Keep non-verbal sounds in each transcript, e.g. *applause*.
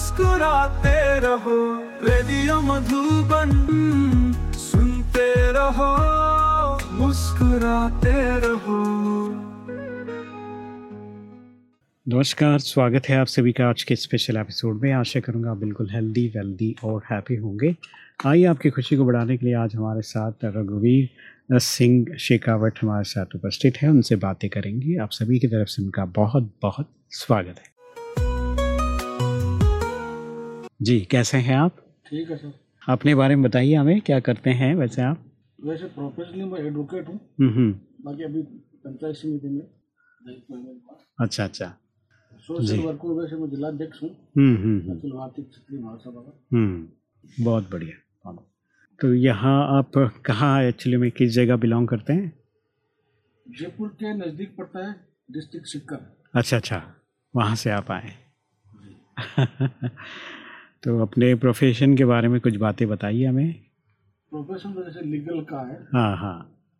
मुस्कुराते रहो, रेडियो मधुबन सुनते रहो, मुस्कुराते रहो। नमस्कार, स्वागत है आप सभी का आज के स्पेशल एपिसोड में। आशा करूँगा बिल्कुल हेल्दी वेल्दी और हैप्पी होंगे। आइए आपकी खुशी को बढ़ाने के लिए आज हमारे साथ रघुवीर सिंह शेखावट हमारे साथ उपस्थित है। उनसे बातें करेंगे। आप सभी की तरफ़ से उनका बहुत बहुत स्वागत है। जी कैसे हैं आप? ठीक है सर। अपने बारे में बताइए हमें क्या करते हैं वैसे आप? वैसे प्रोफेशनली मैं एडवोकेट हूँ। हम्म हम्म, बाकी अभी पंचायत समिति में। अच्छा अच्छा। सोशल वर्क में वैसे मैं जिलाध्यक्ष हूँ। हम्म अखिल भारतीय क्षत्रिय महासभा। का हम्म बहुत बढ़िया। तो यहाँ आप कहाँ एक्चुअली में किस जगह बिलोंग करते हैं? जयपुर के नज़दीक पड़ता है डिस्ट्रिक्ट सिक्कर अच्छा अच्छा। वहाँ से आप आए। *laughs* तो अपने प्रोफेशन के बारे में कुछ बातें बताइए हमें। प्रोफेशन तो जैसे लीगल का है। हाँ हाँ।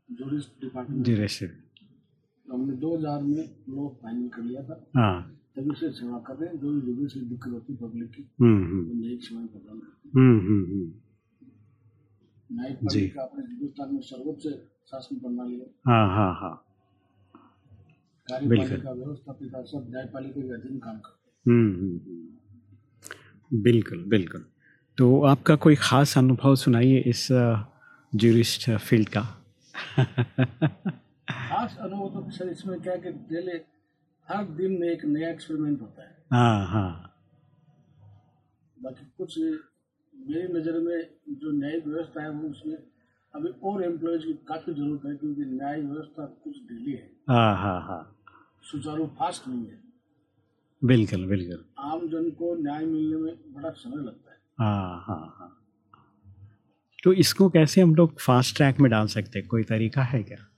जूरिस्ट डिपार्टमेंट जी रेसिव तो हमने 2000 में लॉ फाइनल कर लिया था। हाँ। तभी से सेवा कर रहे हैं जो भी जुडिशल दिक्कत होती है पब्लिक की। हम्म हम्म। न्यायिक सेवाएँ प्रदान करते हैं। हम्म हम्म न्यायिक अपने हिंदुस्तान में सर्वोच्च शासन प्रणाली है हाँ हाँ हाँ। कार्यपालिका व्यवस्थापिका सब न्यायपालिका के अधीन काम करते हम्म। बिल्कुल बिल्कुल। तो आपका कोई ख़ास अनुभव सुनाइए इस जूरिस्ट फ़ील्ड का। खास अनुभव तो सर इसमें क्या कि डेली हर दिन में एक नया एक्सपेरिमेंट होता है। हाँ हाँ। बाकी कुछ मेरी नज़र में जो न्यायिक व्यवस्था है वो उसमें अभी और एम्प्लॉयज़ की काफ़ी ज़रूरत है क्योंकि न्याय व्यवस्था कुछ ढीली है। हाँ हाँ हाँ। सुचारू फास्ट नहीं है। बिल्कुल बिल्कुल। आम जन को न्याय मिलने में बड़ा समय लगता है। हाँ हाँ हाँ। तो इसको कैसे हम लोग फास्ट ट्रैक में डाल सकते हैं? कोई तरीका है क्या?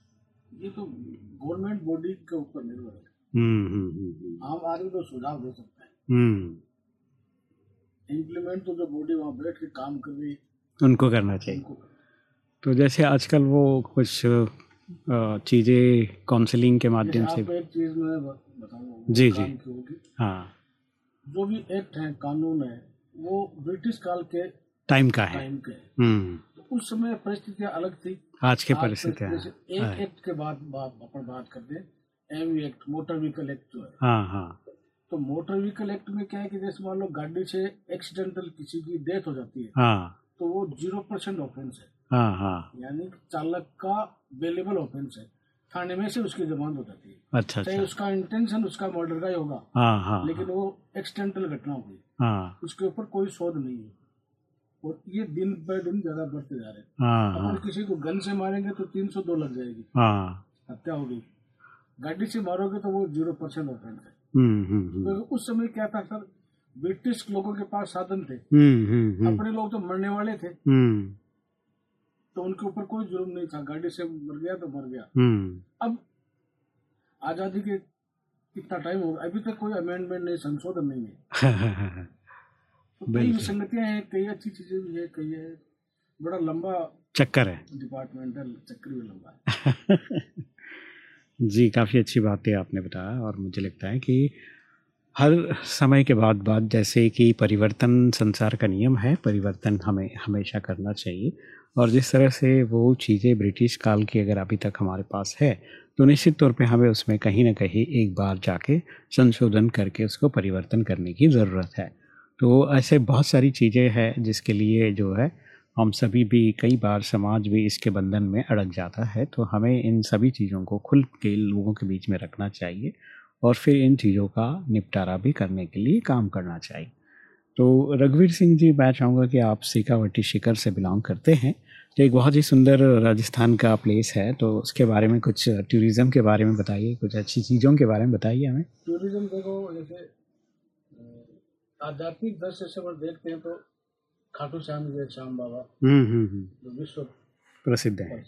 ये तो गवर्नमेंट बॉडी के ऊपर निर्भर है। हम्म हम्म हम्म, आम आदमी तो सुझाव दे सकता है। इम्प्लीमेंट तो जो बॉडी वहाँ बैठ के काम कर रही है। उनको करना चाहिए। उनको तो जैसे आजकल वो कुछ चीज़ें काउंसलिंग के माध्यम से। एक चीज़ मैं जी, जी। हाँ। जो भी एक्ट है कानून है वो ब्रिटिश काल के टाइम का है। टाइम के। हम्म। तो उस समय परिस्थितियाँ अलग थी। आज के परिस्थितियाँ हाँ। एक एक्ट के बाद अपन बात करते हैं M act motor vehicle act जो है। हाँ हाँ। तो मोटर व्हीकल एक्ट में क्या है कि जैसे मान लो गाड़ी से एक्सीडेंटल किसी की डेथ हो जाती है हाँ। तो वो ज़ीरो परसेंट ऑफेंस है। हाँ हाँ। यानी चालक का बेलेबल ऑफेंस है। थाने में से उसकी जमानत हो जाती है। अच्छा चाहे अच्छा। उसका इंटेंशन उसका मर्डर का ही होगा हाँ हाँ। लेकिन वो एक्सीडेंटल घटना होगी हाँ। उसके ऊपर कोई शोध नहीं है। और ये दिन ब दिन ज़्यादा बढ़ते जा रहे हैं। अगर किसी को गन से मारेंगे तो तीन सौ दो लग जाएगी। हत्या होगी गाड़ी से मारोगे तो वो ज़ीरो परसेंट ऑफेंस है। हम्म हम्म हम्म। तो उस समय क्या था सर? ब्रिटिश लोगों के पास साधन थे। अपने लोग तो मरने वाले थे। तो उनके ऊपर कोई जुर्म नहीं था। गाड़ी से मर गया तो मर गया। हम्म। अब आज़ादी के कितना टाइम हो गया। अभी तक कोई अमेंडमेंट नहीं संशोधन नहीं है। *laughs* तो कई। विसंगतियाँ हैं कई अच्छी चीज़ें भी है कई है। बड़ा लंबा चक्कर है। डिपार्टमेंटल चक्र भी लंबा है। *laughs* जी काफ़ी अच्छी बातें आपने बताया और मुझे लगता है कि हर समय के बाद बाद जैसे कि परिवर्तन संसार का नियम है परिवर्तन हमें हमेशा करना चाहिए। और जिस तरह से वो चीज़ें ब्रिटिश काल की अगर अभी तक हमारे पास है तो निश्चित तौर पे हमें उसमें कहीं ना कहीं एक बार जाके संशोधन करके उसको परिवर्तन करने की ज़रूरत है। तो ऐसे बहुत सारी चीज़ें हैं जिसके लिए जो है, हम सभी भी, कई बार समाज भी इसके बंधन में अड़क जाता है तो हमें इन सभी चीज़ों को खुल के लोगों के बीच में रखना चाहिए और फिर इन चीज़ों का निपटारा भी करने के लिए काम करना चाहिए। तो रघुवीर सिंह जी मैं चाहूँगा कि आप सीकावटी शिखर से बिलोंग करते हैं। तो एक बहुत ही सुंदर राजस्थान का प्लेस है तो उसके बारे में कुछ टूरिज़्म के बारे में बताइए कुछ अच्छी चीज़ों के बारे में बताइए हमें। टूरिज़्म देखो जैसे आध्यात्मिक दृष्टि से अगर देखते हैं तो खाटू श्याम जय श्याम बाबा। हम्म हम्म हम्म, जो विश्व प्रसिद्ध है।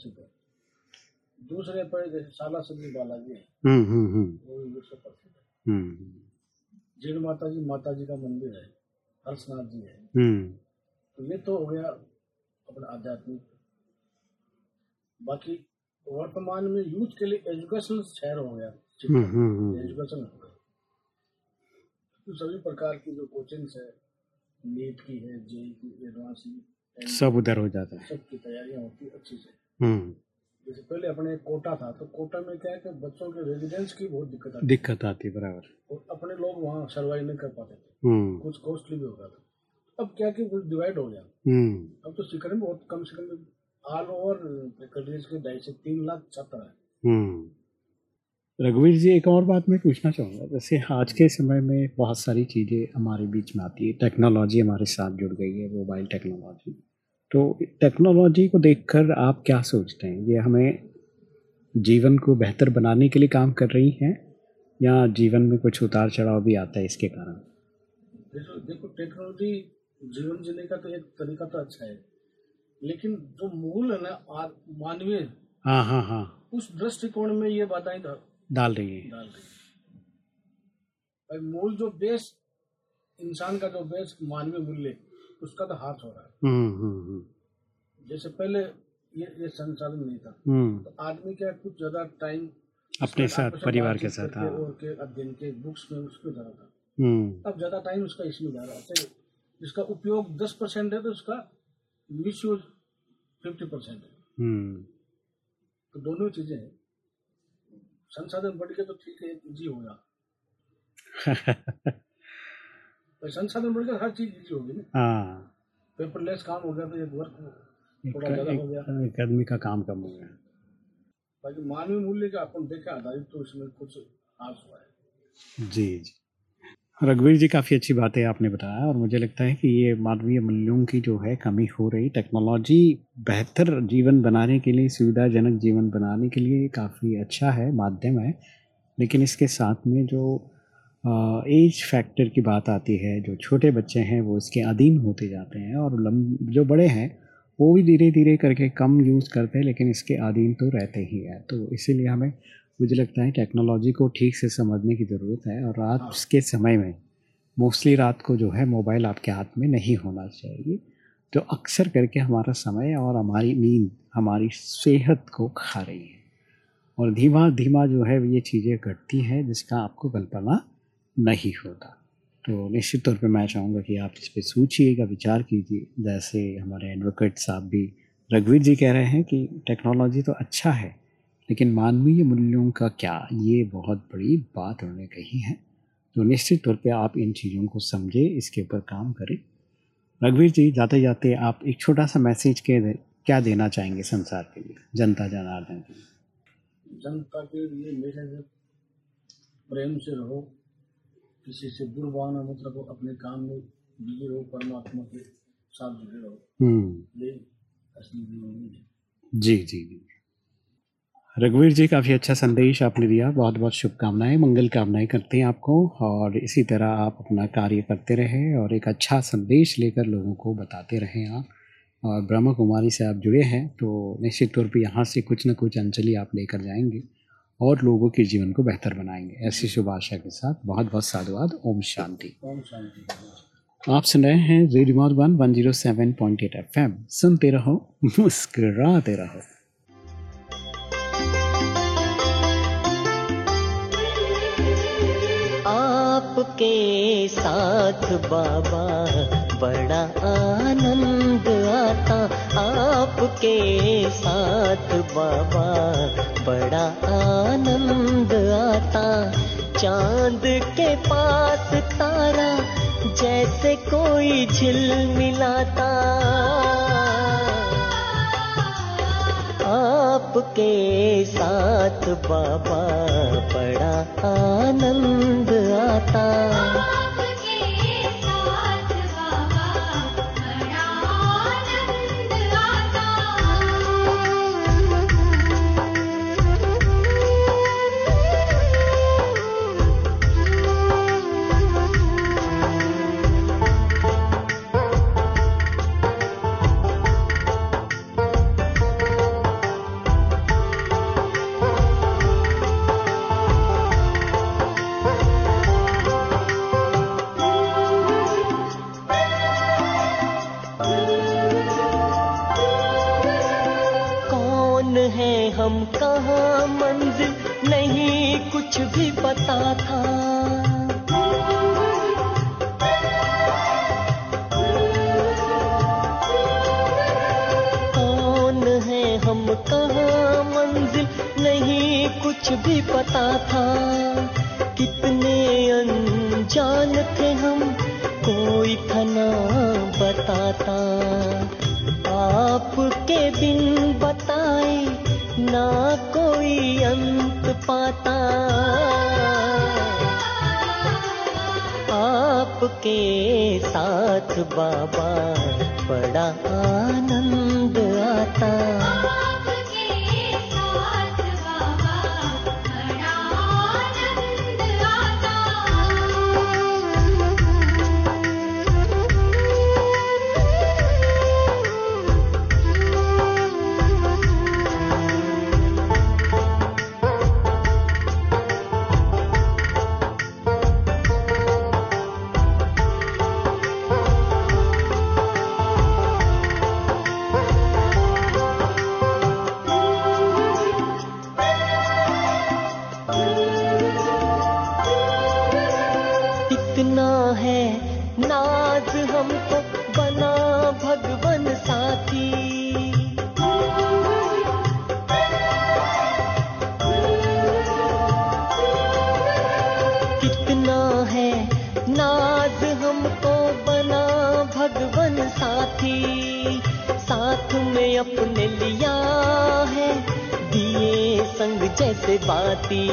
दूसरे पर जैसे साला सब्ज़ी बालाजी है। वो भी विश्व प्रसिद्ध है। जीण माता जी माता जी का मंदिर है। हर्षनाथ जी है। हम्म। तो ये तो हो गया अपना आध्यात्मिक। बाकी वर्तमान में यूथ के लिए एजुकेशन शहर हो गया। हम्म हम्म, एजुकेशन हो गया। तो सभी प्रकार की जो कोचिंग्स है नीट की है जेई की एडवांस की सब उधर हो जाता है। सबकी तैयारियाँ होती है अच्छी से। हम्म। जैसे पहले अपने कोटा था तो कोटा में क्या है कि बच्चों के रेजिडेंस की बहुत दिक्कत आती दिक्कत आती बराबर। और अपने लोग वहाँ सर्वाइव नहीं कर पाते थे। हम्म। कुछ कॉस्टली भी होता था। अब क्या कि कुछ डिवाइड हो गया। हम्म। अब तो सीकर में बहुत कम से कम ऑल ओवर फैकल्टीज के ढाई से तीन लाख छात्र हैं। हम्म। रघुवीर जी एक और बात मैं पूछना चाहूँगा। जैसे आज के समय में बहुत सारी चीज़ें हमारे बीच में आती है। टेक्नोलॉजी हमारे साथ जुड़ गई है मोबाइल टेक्नोलॉजी। तो टेक्नोलॉजी को देखकर आप क्या सोचते हैं? ये हमें जीवन को बेहतर बनाने के लिए काम कर रही हैं या जीवन में कुछ उतार चढ़ाव भी आता है इसके कारण? देखो देखो टेक्नोलॉजी जीवन जीने का तो एक तरीका तो अच्छा है लेकिन जो मूल है ना मानवीय। हाँ हाँ हाँ। उस दृष्टिकोण में ये बाधाएँ डा- डाल रही है। डाल रही है। मूल जो बेस इंसान का जो बेस मानवीय मूल्य उसका तो हाथ हो रहा है। हम्म हम्म हम्म। जैसे पहले ये ये संसाधन नहीं था। तो आदमी क्या कुछ ज़्यादा टाइम अपने साथ परिवार के साथ हाँ। और के अध्ययन के बुक्स में उसमें जा रहा था अब ज़्यादा टाइम उसका इसमें जा रहा है। जिसका उपयोग दस परसेंट है तो उसका मिस यूज़ फिफ्टी परसेंट है। तो दोनों चीज़ें हैं। संसाधन बढ़ गए तो ठीक है इजी होगा *laughs* संसाधन बढ़ गया हर चीज़ इजी होगी ना। हाँ। पेपरलेस काम हो गया तो एक वर्क एक, थोड़ा ज़्यादा हो गया। एक, एक आदमी का काम कम हो गया। बाकी मानवीय मूल्य का अपन देखे आधारित तो इसमें कुछ हास हुआ है। जी जी। रघुवीर जी काफ़ी अच्छी बातें आपने बताया और मुझे लगता है कि ये मानवीय मूल्यों की जो है कमी हो रही टेक्नोलॉजी बेहतर जीवन बनाने के लिए सुविधाजनक जीवन बनाने के लिए काफ़ी अच्छा है माध्यम है। लेकिन इसके साथ में जो एज फैक्टर की बात आती है जो छोटे बच्चे हैं वो इसके अधीन होते जाते हैं और जो बड़े हैं वो भी धीरे धीरे करके कम यूज़ करते हैं लेकिन इसके अधीन तो रहते ही हैं। तो इसीलिए हमें मुझे लगता है टेक्नोलॉजी को ठीक से समझने की ज़रूरत है और रात हाँ। के समय में मोस्टली रात को जो है मोबाइल आपके हाथ में नहीं होना चाहिए। जो अक्सर करके हमारा समय और हमारी नींद हमारी सेहत को खा रही है। और धीमा धीमा जो है ये चीज़ें घटती हैं जिसका आपको कल्पना नहीं होता। तो निश्चित तौर पे मैं चाहूँगा कि आप इस पर सोचिएगा विचार कीजिए। जैसे हमारे एडवोकेट साहब भी रघुवीर जी कह रहे हैं कि टेक्नोलॉजी तो अच्छा है लेकिन मानवीय मूल्यों का क्या? ये बहुत बड़ी बात उन्होंने कही है। तो निश्चित तौर पे आप इन चीज़ों को समझे इसके ऊपर काम करें। रघुवीर जी जाते जाते आप एक छोटा सा मैसेज के दे, क्या देना चाहेंगे संसार के लिए जनता जनार्दन के लिए? जनता के लिए प्रेम से रहो। किसी से दुर्भावना मत रखो अपने काम में बिज़ी रहो परमात्मा के साथ जुड़े रहो। हम्म। ये असली जीवन है। जी जी जी। रघुवीर जी काफ़ी अच्छा संदेश आपने दिया। बहुत बहुत शुभकामनाएँ मंगल कामनाएँ करते हैं आपको और इसी तरह आप अपना कार्य करते रहें और एक अच्छा संदेश लेकर लोगों को बताते रहें आप। और ब्रह्म कुमारी से आप जुड़े हैं तो निश्चित तौर पे यहाँ से कुछ न कुछ अंजलि आप लेकर जाएँगे। और लोगों के जीवन को बेहतर बनाएँगे। ऐसी शुभ आशा के साथ बहुत बहुत साधुवाद। ओम शांति। ओम शांति। आप सुन रहे हैं radio Madhuban one zero seven point eight F M सुनते रहो मुस्कुराते रहो। आपके साथ बाबा बड़ा आनंद आता आपके साथ बाबा। बड़ा आनंद आता। चाँद के पास तारा जैसे कोई झिलमिलाता आपके साथ बाबा बड़ा आनंद आता। कुछ भी पता था। कौन है हम, कहाँ मंजिल नहीं, कुछ भी पता था। कितने अनजान थे हम, कोई था ना बताता। आपके बिन बताए ना कोई अंत पाता। आपके साथ बाबा बड़ा आनंद आता। हमको बना भगवन साथी। कितना है नाज हमको बना भगवन साथी। साथ में अपने लिया है दिए संग जैसे बाती।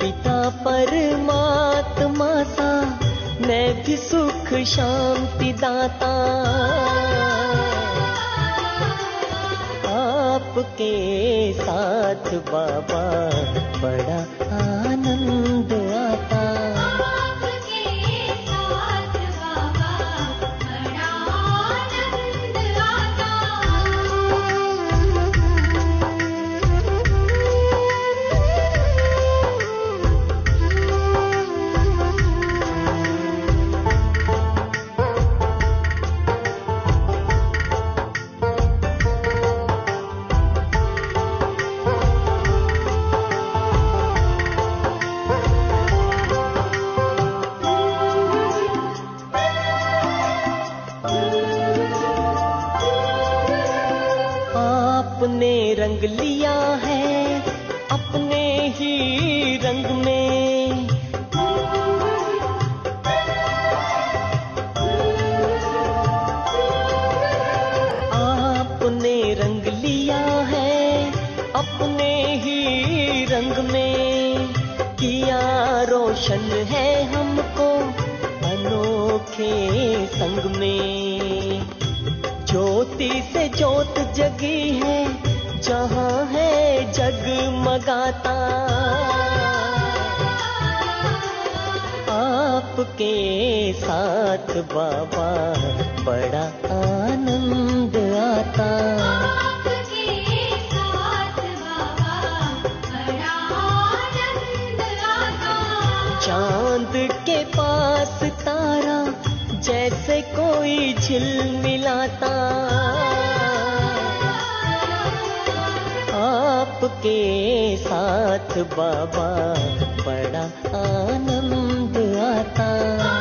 पिता परमात्मा सा भी सुख शांति दाता। आपके साथ बाबा बड़ा आनंद। लिया है अपने ही रंग में। आपने रंग लिया है अपने ही रंग में। किया रोशन है हमको अनोखे संग में। ज्योति से ज्योत जगी है जहाँ है जगमगाता आपके साथ बाबा बड़ा आनंद आता। आपके साथ बाबा बड़ा आनंद आता। चाँद के पास तारा जैसे कोई झिलमिलाता के साथ बाबा बड़ा आनंद आता।